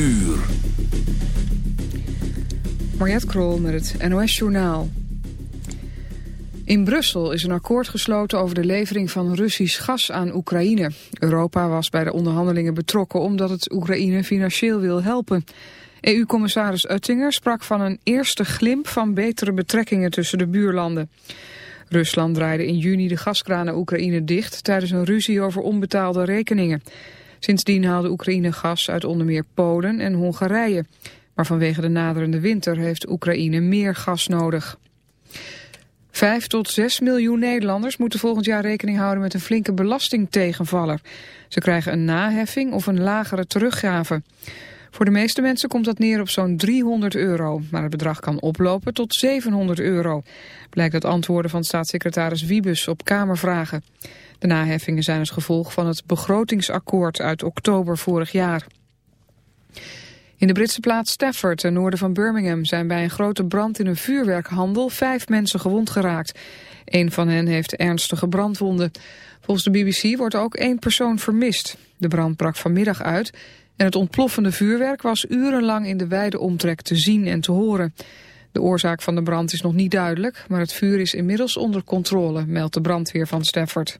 uur. Mariette Krol met het NOS Journaal. In Brussel is een akkoord gesloten over de levering van Russisch gas aan Oekraïne. Europa was bij de onderhandelingen betrokken omdat het Oekraïne financieel wil helpen. EU-commissaris Uttinger sprak van een eerste glimp van betere betrekkingen tussen de buurlanden. Rusland draaide in juni de gaskraan naar Oekraïne dicht tijdens een ruzie over onbetaalde rekeningen. Sindsdien haalde Oekraïne gas uit onder meer Polen en Hongarije. Maar vanwege de naderende winter heeft Oekraïne meer gas nodig. Vijf tot zes miljoen Nederlanders moeten volgend jaar rekening houden met een flinke belastingtegenvaller. Ze krijgen een naheffing of een lagere teruggave. Voor de meeste mensen komt dat neer op zo'n 300 euro, maar het bedrag kan oplopen tot 700 euro. Blijkt uit antwoorden van staatssecretaris Wiebus op Kamervragen. De naheffingen zijn het gevolg van het begrotingsakkoord uit oktober vorig jaar. In de Britse plaats Stafford, ten noorden van Birmingham, zijn bij een grote brand in een vuurwerkhandel vijf mensen gewond geraakt. Een van hen heeft ernstige brandwonden. Volgens de BBC wordt ook één persoon vermist. De brand brak vanmiddag uit en het ontploffende vuurwerk was urenlang in de wijde omtrek te zien en te horen. De oorzaak van de brand is nog niet duidelijk, maar het vuur is inmiddels onder controle, meldt de brandweer van Stafford.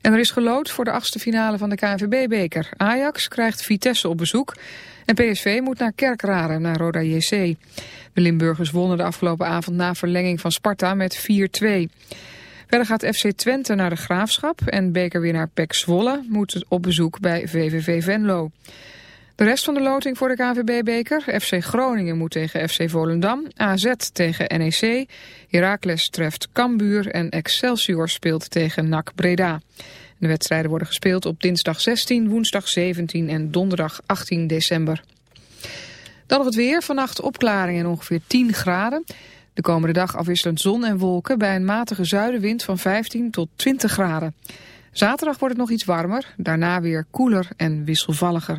En er is gelood voor de achtste finale van de KNVB-beker. Ajax krijgt Vitesse op bezoek en PSV moet naar Kerkrade, naar Roda JC. De Limburgers wonnen de afgelopen avond na verlenging van Sparta met 4-2. Verder gaat FC Twente naar de Graafschap en bekerwinnaar PEC Zwolle moet op bezoek bij VVV Venlo. De rest van de loting voor de KVB-beker. FC Groningen moet tegen FC Volendam, AZ tegen NEC, Heracles treft Cambuur en Excelsior speelt tegen NAC Breda. De wedstrijden worden gespeeld op dinsdag 16, woensdag 17 en donderdag 18 december. Dan nog het weer. Vannacht opklaringen en ongeveer 10 graden. De komende dag afwisselend zon en wolken bij een matige zuidenwind van 15 tot 20 graden. Zaterdag wordt het nog iets warmer, daarna weer koeler en wisselvalliger.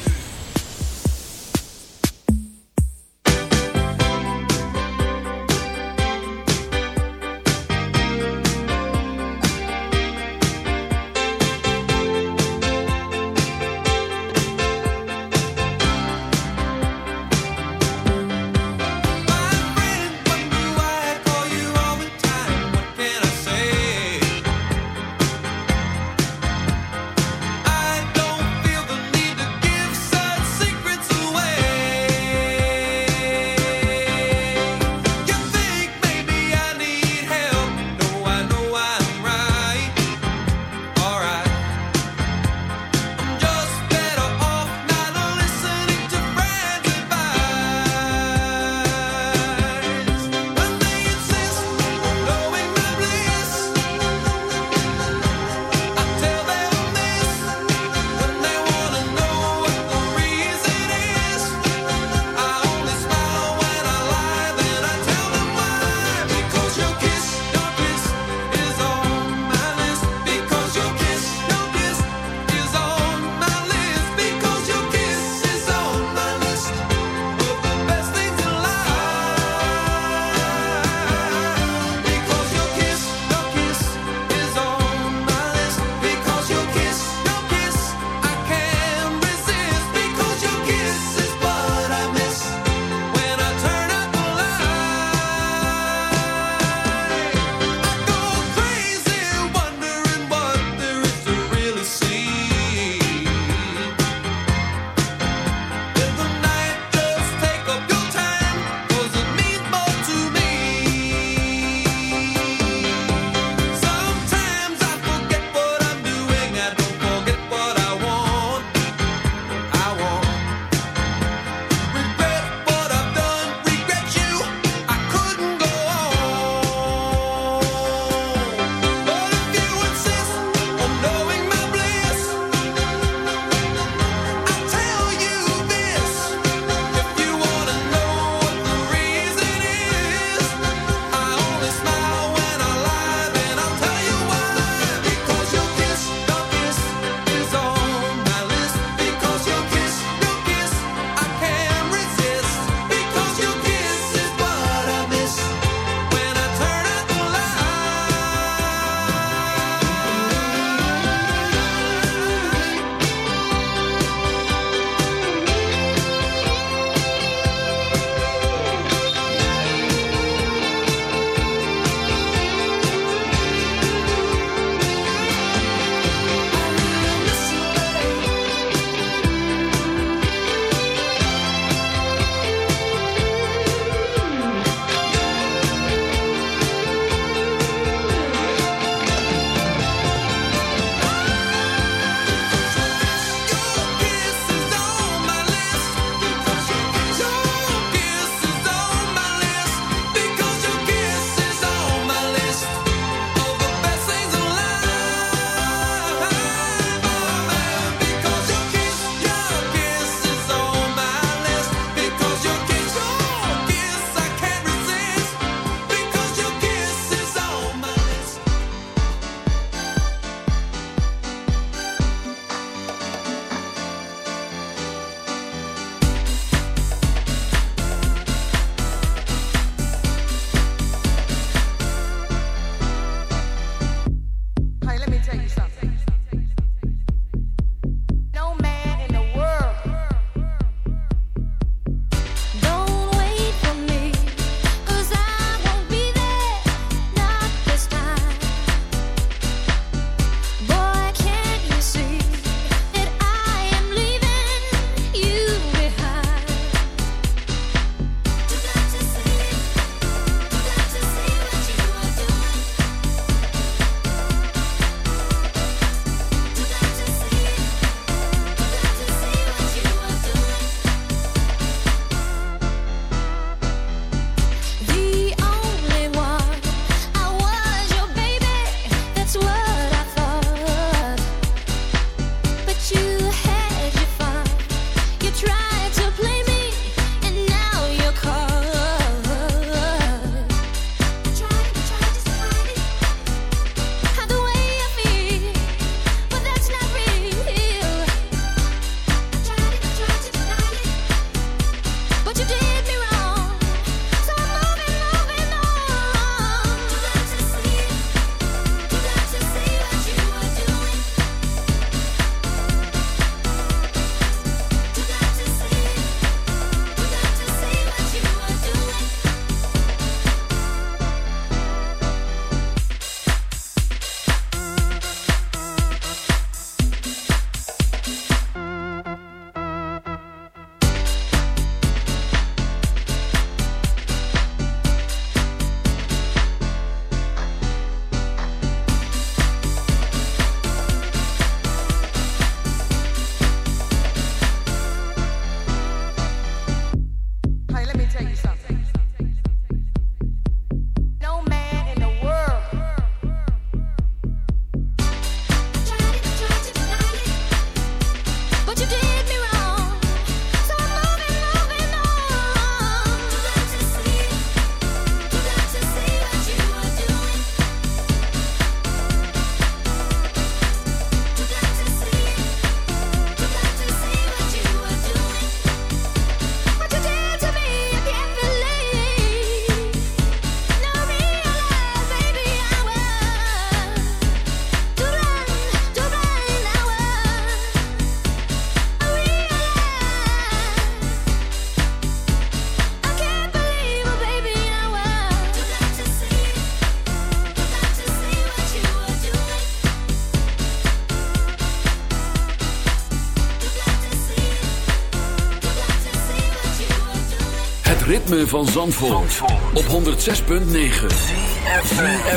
van Zandvoort, op 106.9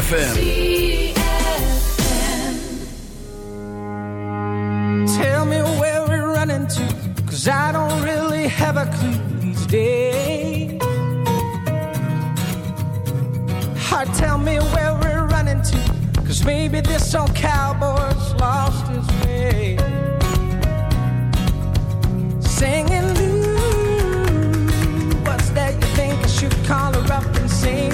FM Tell me where we running to Cause I don't really have a clue these days. Heart tell me where we running to Cause maybe this old cowboy's lost his sing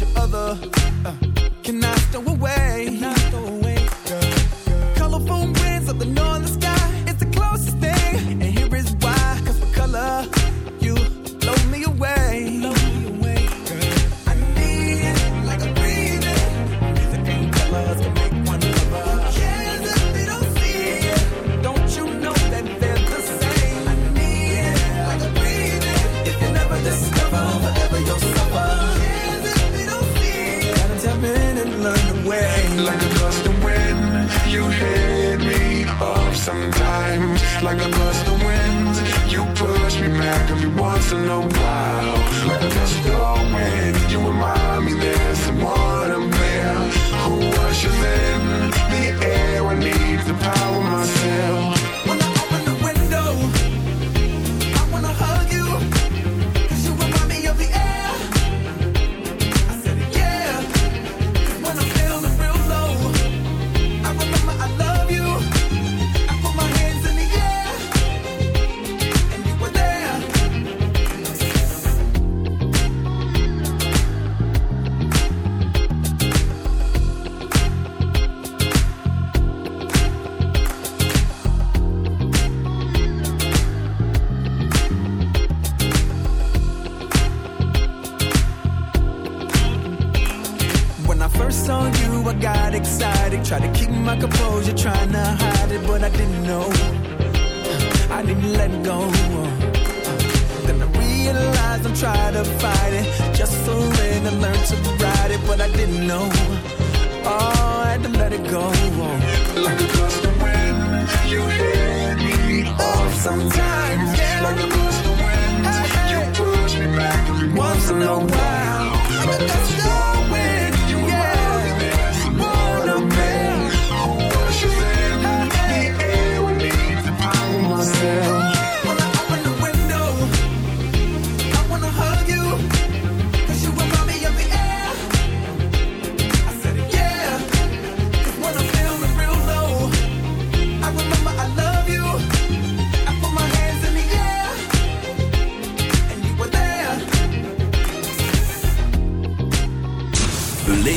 your other didn't know. Oh, I had to let it go. Like a gust of wind, you hit me off sometimes. Yeah. Like a gust of wind, you push me back once in a while. like a But that's love.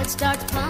Let's start climbing.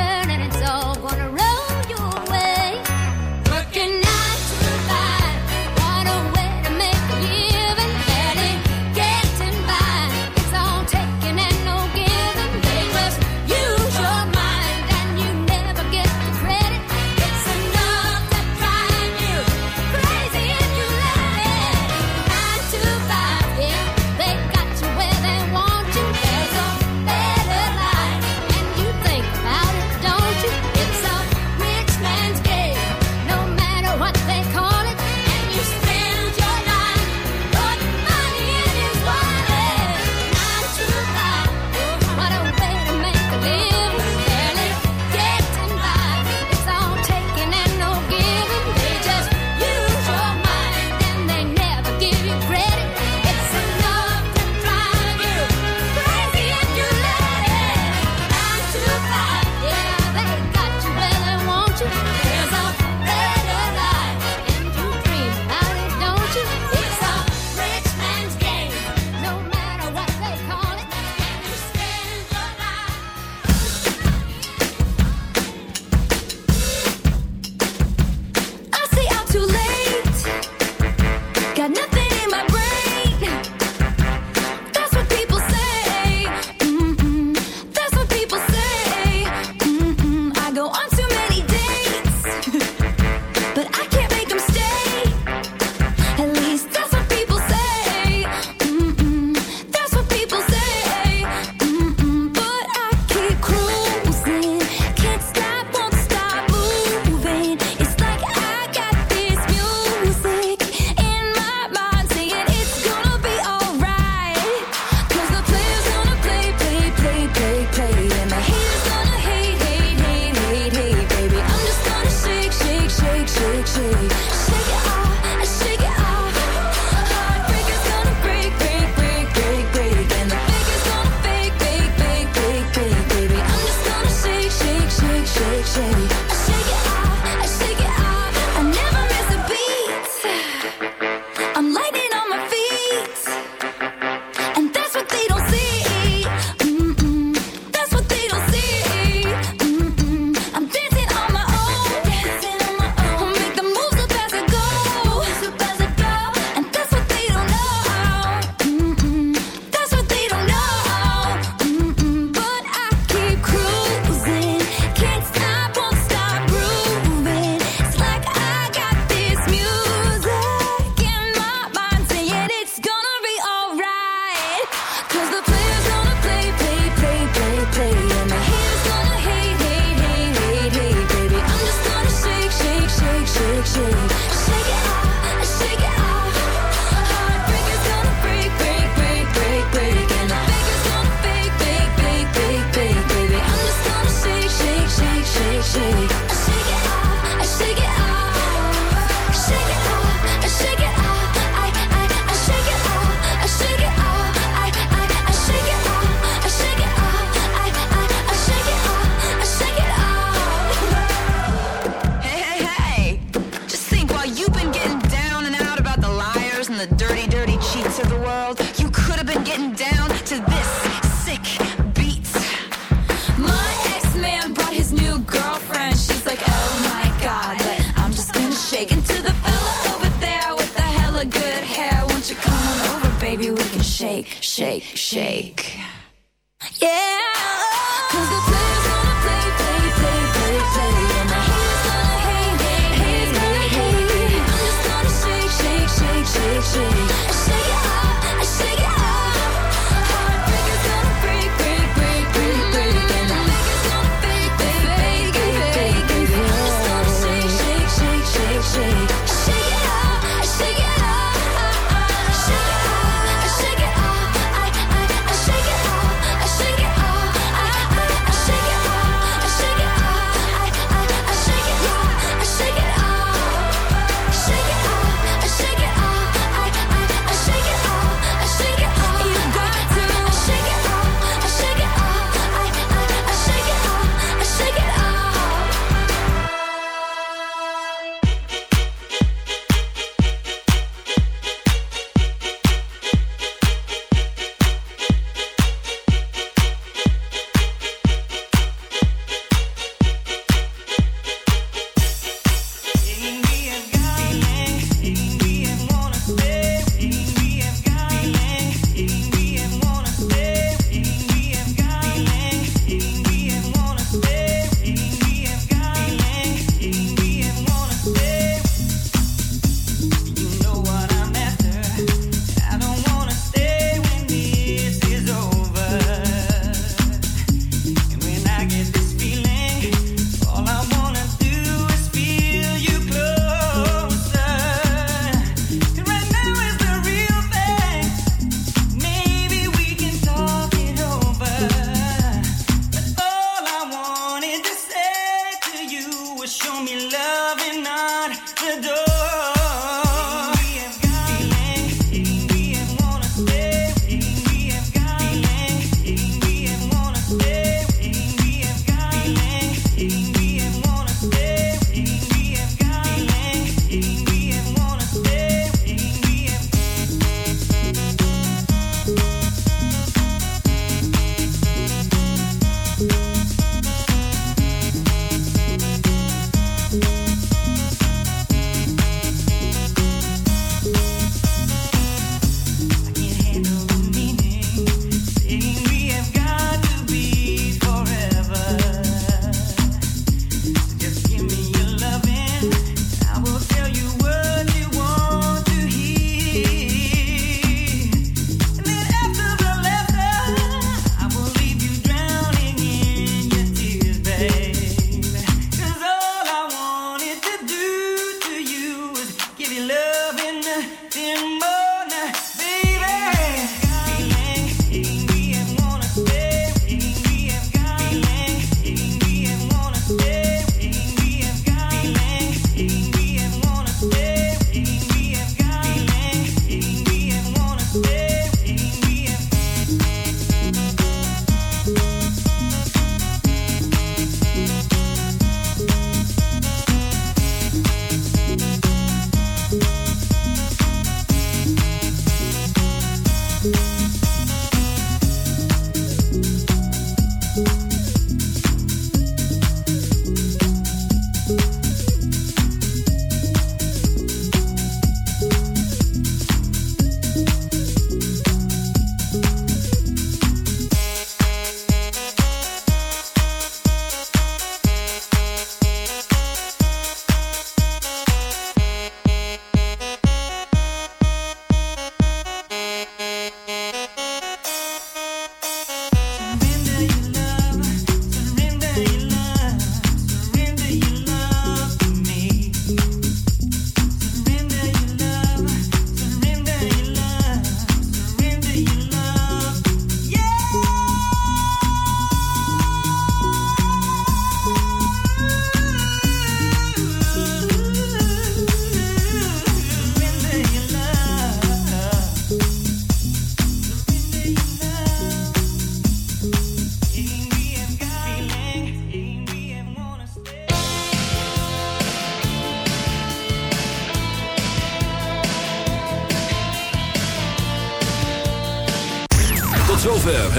shake.